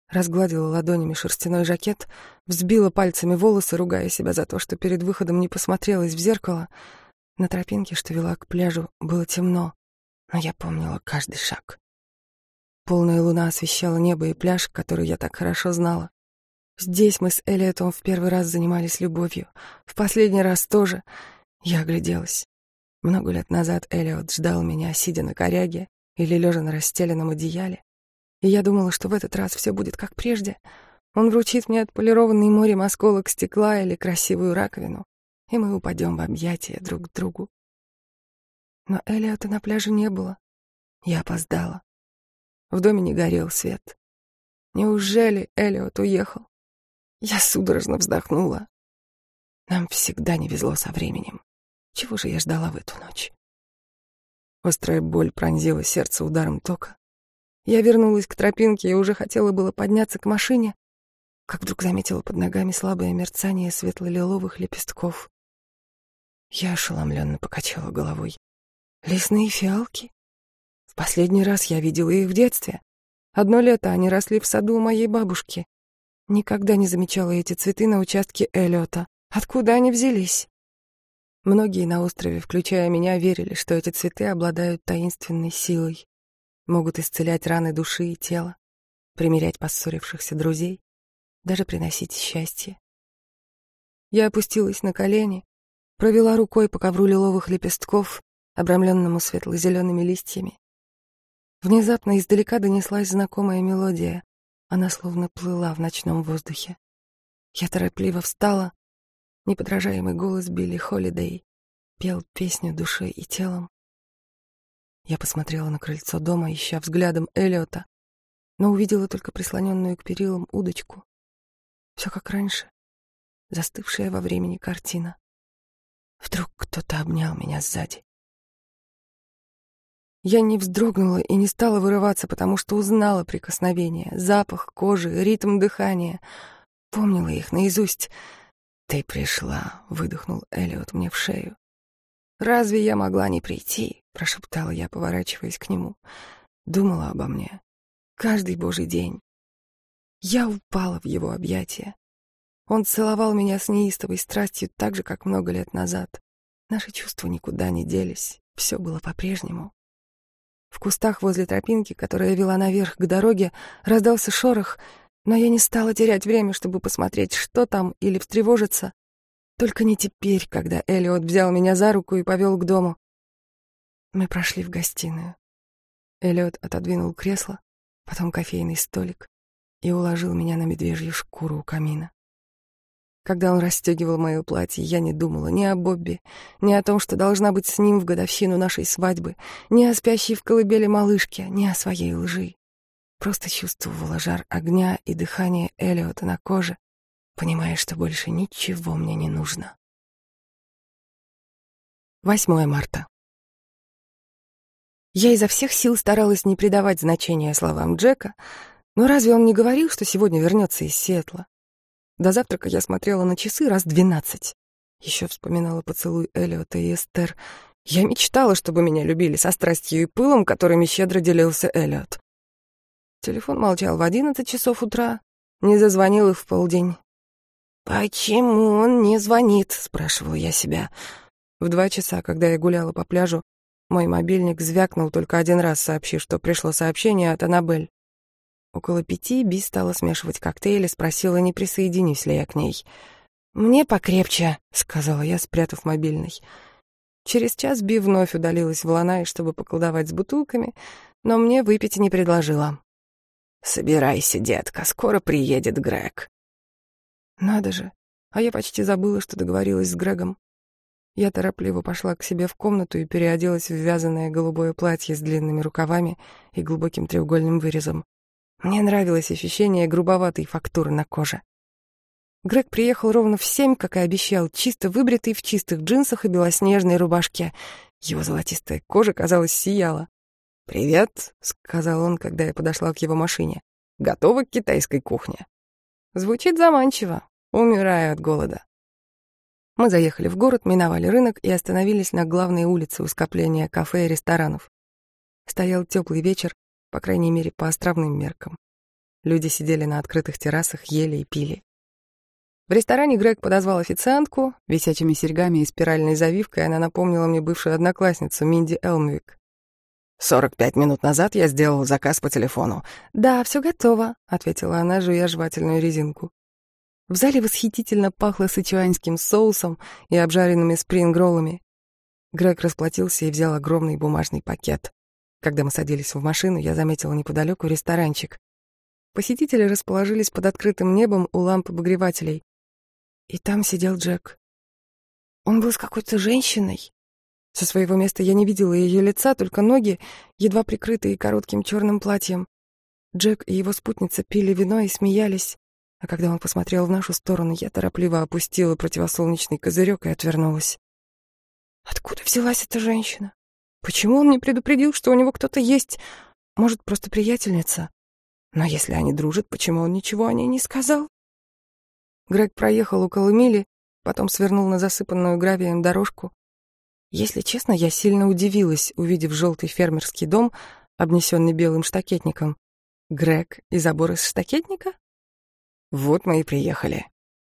Разгладила ладонями шерстяной жакет, взбила пальцами волосы, ругая себя за то, что перед выходом не посмотрелась в зеркало — на тропинке, что вела к пляжу, было темно, но я помнила каждый шаг. Полная луна освещала небо и пляж, который я так хорошо знала. Здесь мы с Элиотом в первый раз занимались любовью, в последний раз тоже. Я огляделась. Много лет назад Элиот ждал меня, сидя на коряге или лежа на расстеленном одеяле. И я думала, что в этот раз все будет как прежде. Он вручит мне отполированный морем осколок стекла или красивую раковину и мы упадем в объятия друг к другу. Но Элиота на пляже не было. Я опоздала. В доме не горел свет. Неужели Элиот уехал? Я судорожно вздохнула. Нам всегда не везло со временем. Чего же я ждала в эту ночь? Острая боль пронзила сердце ударом тока. Я вернулась к тропинке и уже хотела было подняться к машине, как вдруг заметила под ногами слабое мерцание светло-лиловых лепестков. Я ошеломленно покачала головой. Лесные фиалки? В последний раз я видела их в детстве. Одно лето они росли в саду у моей бабушки. Никогда не замечала эти цветы на участке Эллиота. Откуда они взялись? Многие на острове, включая меня, верили, что эти цветы обладают таинственной силой, могут исцелять раны души и тела, примирять поссорившихся друзей, даже приносить счастье. Я опустилась на колени, провела рукой по ковру лиловых лепестков, обрамленному светло-зелеными листьями. Внезапно издалека донеслась знакомая мелодия. Она словно плыла в ночном воздухе. Я торопливо встала. Неподражаемый голос Билли Холидей пел песню душой и телом. Я посмотрела на крыльцо дома, ища взглядом Эллиота, но увидела только прислоненную к перилам удочку. Все как раньше, застывшая во времени картина. Вдруг кто-то обнял меня сзади. Я не вздрогнула и не стала вырываться, потому что узнала прикосновение, запах кожи, ритм дыхания. Помнила их наизусть. «Ты пришла», — выдохнул Элиот мне в шею. «Разве я могла не прийти?» — прошептала я, поворачиваясь к нему. Думала обо мне. Каждый божий день. Я упала в его объятия. Он целовал меня с неистовой страстью так же, как много лет назад. Наши чувства никуда не делись, все было по-прежнему. В кустах возле тропинки, которая вела наверх к дороге, раздался шорох, но я не стала терять время, чтобы посмотреть, что там, или встревожиться. Только не теперь, когда Элиот взял меня за руку и повел к дому. Мы прошли в гостиную. Элиот отодвинул кресло, потом кофейный столик и уложил меня на медвежью шкуру у камина. Когда он расстегивал мое платье, я не думала ни о Бобби, ни о том, что должна быть с ним в годовщину нашей свадьбы, ни о спящей в колыбели малышке, ни о своей лжи. Просто чувствовала жар огня и дыхание Элиота на коже, понимая, что больше ничего мне не нужно. 8 марта. Я изо всех сил старалась не придавать значения словам Джека, но разве он не говорил, что сегодня вернется из Сиэтла? До завтрака я смотрела на часы раз двенадцать. Еще вспоминала поцелуй Эллиота и Эстер. Я мечтала, чтобы меня любили со страстью и пылом, которыми щедро делился Эллиот. Телефон молчал в одиннадцать часов утра, не зазвонил их в полдень. «Почему он не звонит?» — спрашивала я себя. В два часа, когда я гуляла по пляжу, мой мобильник звякнул только один раз, сообщив, что пришло сообщение от Аннабель. Около пяти Би стала смешивать коктейли, спросила, не присоединюсь ли я к ней. «Мне покрепче», — сказала я, спрятав мобильный. Через час Би вновь удалилась в Ланай, чтобы поколдовать с бутылками, но мне выпить не предложила. «Собирайся, детка, скоро приедет Грег». Надо же, а я почти забыла, что договорилась с Грегом. Я торопливо пошла к себе в комнату и переоделась в вязаное голубое платье с длинными рукавами и глубоким треугольным вырезом. Мне нравилось ощущение грубоватой фактуры на коже. Грег приехал ровно в семь, как и обещал, чисто выбритый в чистых джинсах и белоснежной рубашке. Его золотистая кожа, казалось, сияла. «Привет», — сказал он, когда я подошла к его машине. «Готова к китайской кухне». Звучит заманчиво. Умираю от голода. Мы заехали в город, миновали рынок и остановились на главной улице у скопления кафе и ресторанов. Стоял теплый вечер, по крайней мере, по островным меркам. Люди сидели на открытых террасах, ели и пили. В ресторане Грег подозвал официантку, висячими серьгами и спиральной завивкой она напомнила мне бывшую одноклассницу Минди Элмвик. «Сорок пять минут назад я сделал заказ по телефону». «Да, все готово», — ответила она, жуя жевательную резинку. В зале восхитительно пахло сычуанским соусом и обжаренными спрингроллами. Грег расплатился и взял огромный бумажный пакет. Когда мы садились в машину, я заметила неподалеку ресторанчик. Посетители расположились под открытым небом у ламп обогревателей. И там сидел Джек. Он был с какой-то женщиной. Со своего места я не видела ее лица, только ноги, едва прикрытые коротким черным платьем. Джек и его спутница пили вино и смеялись, а когда он посмотрел в нашу сторону, я торопливо опустила противосолнечный козырек и отвернулась. Откуда взялась эта женщина? Почему он не предупредил, что у него кто-то есть? Может, просто приятельница? Но если они дружат, почему он ничего о ней не сказал? Грег проехал около мили, потом свернул на засыпанную гравием дорожку. Если честно, я сильно удивилась, увидев желтый фермерский дом, обнесенный белым штакетником. Грег и забор из штакетника? Вот мы и приехали.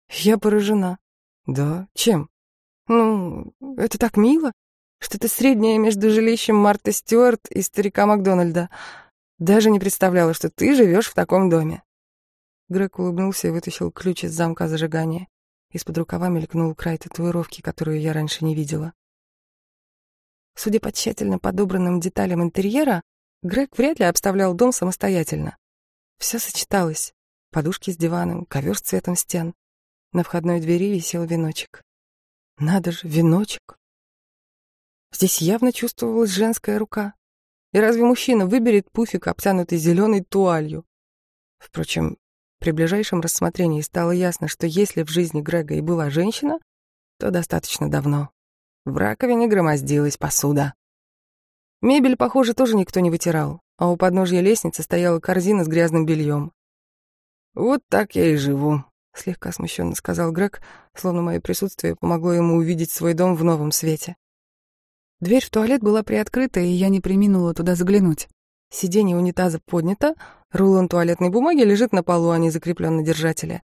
Я поражена. Да, чем? Ну, это так мило. Что-то среднее между жилищем Марты Стюарт и старика Макдональда. Даже не представляла, что ты живешь в таком доме. Грег улыбнулся и вытащил ключ из замка зажигания. Из-под рукава мелькнул край татуировки, которую я раньше не видела. Судя по тщательно подобранным деталям интерьера, Грег вряд ли обставлял дом самостоятельно. Все сочеталось. Подушки с диваном, ковер с цветом стен. На входной двери висел веночек. Надо же, веночек. Здесь явно чувствовалась женская рука. И разве мужчина выберет пуфик, обтянутый зеленой туалью? Впрочем, при ближайшем рассмотрении стало ясно, что если в жизни Грега и была женщина, то достаточно давно. В раковине громоздилась посуда. Мебель, похоже, тоже никто не вытирал, а у подножья лестницы стояла корзина с грязным бельем. «Вот так я и живу», — слегка смущенно сказал Грег, словно мое присутствие помогло ему увидеть свой дом в новом свете. Дверь в туалет была приоткрыта, и я не приминула туда заглянуть. Сиденье унитаза поднято, рулон туалетной бумаги лежит на полу, а не закреплен на держателе.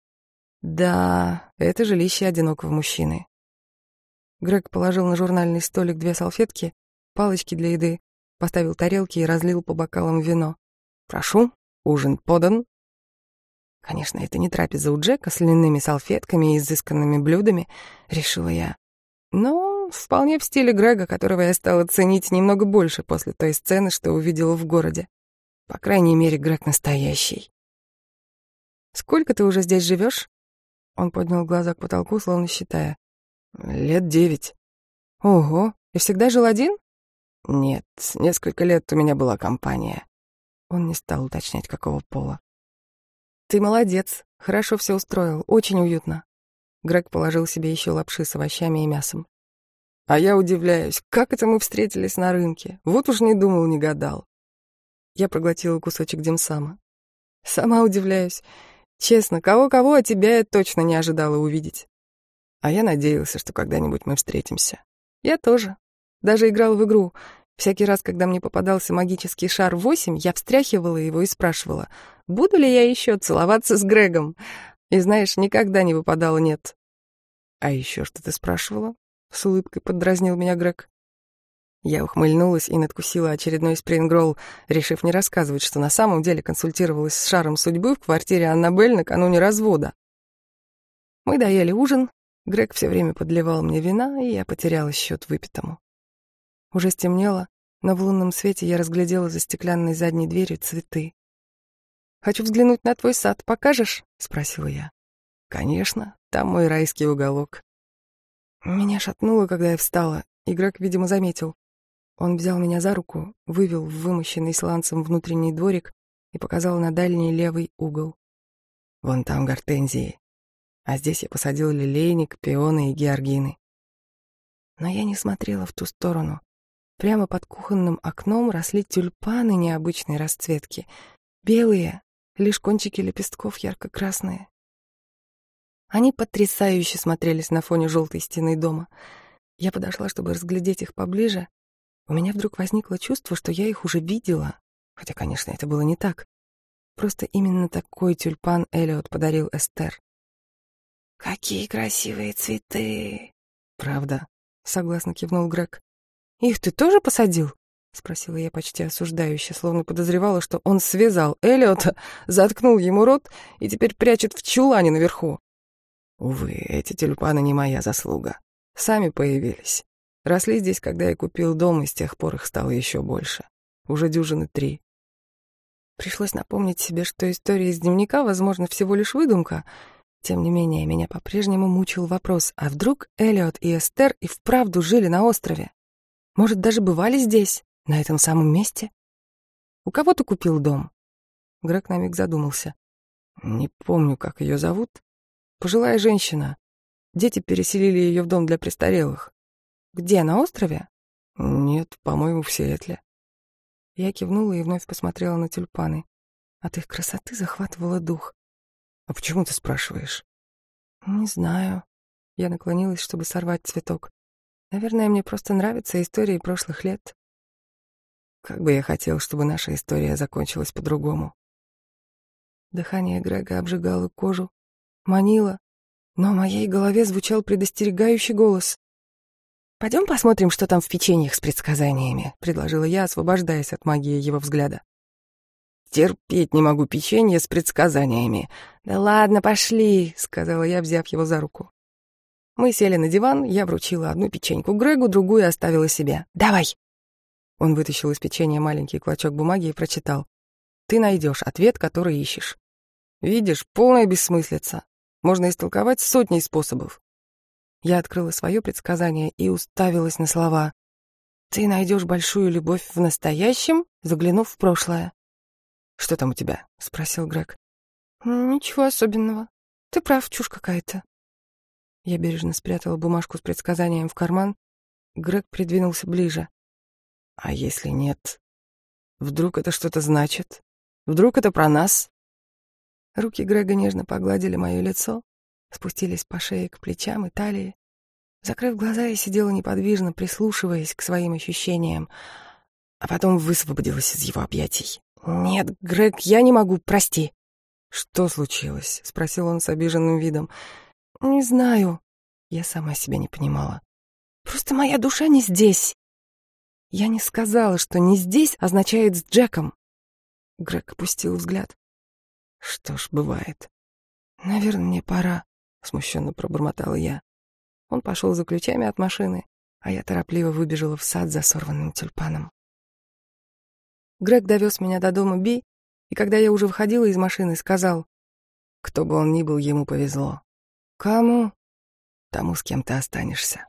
Да, это жилище одинокого мужчины. Грег положил на журнальный столик две салфетки, палочки для еды, поставил тарелки и разлил по бокалам вино. «Прошу, ужин подан». Конечно, это не трапеза у Джека с льняными салфетками и изысканными блюдами, решила я. Но вполне в стиле Грега, которого я стала ценить немного больше после той сцены, что увидела в городе. По крайней мере, Грег настоящий. «Сколько ты уже здесь живешь? Он поднял глаза к потолку, словно считая. «Лет девять». «Ого, и всегда жил один?» «Нет, несколько лет у меня была компания». Он не стал уточнять, какого пола. «Ты молодец, хорошо все устроил, очень уютно». Грег положил себе еще лапши с овощами и мясом. «А я удивляюсь, как это мы встретились на рынке? Вот уж не думал, не гадал». Я проглотила кусочек димсама. «Сама удивляюсь. Честно, кого-кого, а тебя я точно не ожидала увидеть. А я надеялся, что когда-нибудь мы встретимся. Я тоже. Даже играл в игру. Всякий раз, когда мне попадался магический шар 8, я встряхивала его и спрашивала, буду ли я еще целоваться с Грегом. И знаешь, никогда не выпадало «нет». «А еще что ты спрашивала?» — с улыбкой поддразнил меня Грег. Я ухмыльнулась и надкусила очередной спрингролл, решив не рассказывать, что на самом деле консультировалась с шаром судьбы в квартире Аннабель накануне развода. Мы доели ужин, Грег все время подливал мне вина, и я потеряла счет выпитому. Уже стемнело, но в лунном свете я разглядела за стеклянной задней дверью цветы. «Хочу взглянуть на твой сад, покажешь?» — спросила я. «Конечно, там мой райский уголок». Меня шатнуло, когда я встала, и Грег, видимо, заметил. Он взял меня за руку, вывел в вымощенный сланцем внутренний дворик и показал на дальний левый угол. Вон там гортензии. А здесь я посадил лилейник, пионы и георгины. Но я не смотрела в ту сторону. Прямо под кухонным окном росли тюльпаны необычной расцветки. Белые, лишь кончики лепестков ярко-красные. Они потрясающе смотрелись на фоне желтой стены дома. Я подошла, чтобы разглядеть их поближе, у меня вдруг возникло чувство, что я их уже видела, хотя, конечно, это было не так. Просто именно такой тюльпан Элиот подарил Эстер. «Какие красивые цветы!» «Правда», — согласно кивнул Грег. «Их ты тоже посадил?» — спросила я почти осуждающе, словно подозревала, что он связал Элиота, заткнул ему рот и теперь прячет в чулане наверху. Увы, эти тюльпаны не моя заслуга. Сами появились. Росли здесь, когда я купил дом, и с тех пор их стало еще больше. Уже дюжины три. Пришлось напомнить себе, что история из дневника, возможно, всего лишь выдумка. Тем не менее, меня по-прежнему мучил вопрос, а вдруг Элиот и Эстер и вправду жили на острове? Может, даже бывали здесь, на этом самом месте? У кого ты купил дом? Грег на миг задумался. Не помню, как ее зовут. Пожилая женщина. Дети переселили ее в дом для престарелых. Где, на острове? Нет, по-моему, в Сиэтле. Я кивнула и вновь посмотрела на тюльпаны. От их красоты захватывала дух. А почему ты спрашиваешь? Не знаю. Я наклонилась, чтобы сорвать цветок. Наверное, мне просто нравятся истории прошлых лет. Как бы я хотел, чтобы наша история закончилась по-другому. Дыхание Грега обжигало кожу, манило, но в моей голове звучал предостерегающий голос. «Пойдем посмотрим, что там в печеньях с предсказаниями», — предложила я, освобождаясь от магии его взгляда. «Терпеть не могу печенье с предсказаниями». «Да ладно, пошли», — сказала я, взяв его за руку. Мы сели на диван, я вручила одну печеньку Грегу, другую оставила себе. «Давай!» Он вытащил из печенья маленький клочок бумаги и прочитал. «Ты найдешь ответ, который ищешь. Видишь, полная бессмыслица. Можно истолковать сотней способов. Я открыла свое предсказание и уставилась на слова. «Ты найдешь большую любовь в настоящем, заглянув в прошлое». «Что там у тебя?» — спросил Грег. «Ничего особенного. Ты прав, чушь какая-то». Я бережно спрятала бумажку с предсказанием в карман. Грег придвинулся ближе. «А если нет? Вдруг это что-то значит? Вдруг это про нас?» Руки Грега нежно погладили мое лицо, спустились по шее к плечам и талии. Закрыв глаза, я сидела неподвижно, прислушиваясь к своим ощущениям, а потом высвободилась из его объятий. «Нет, Грег, я не могу, прости». «Что случилось?» — спросил он с обиженным видом. «Не знаю». Я сама себя не понимала. «Просто моя душа не здесь». Я не сказала, что «не здесь» означает «с Джеком». Грег опустил взгляд. Что ж, бывает. Наверное, мне пора, смущенно пробормотала я. Он пошел за ключами от машины, а я торопливо выбежала в сад за сорванным тюльпаном. Грег довез меня до дома Би, и когда я уже выходила из машины, сказал, кто бы он ни был, ему повезло. «Кому?» «Тому, с кем ты останешься».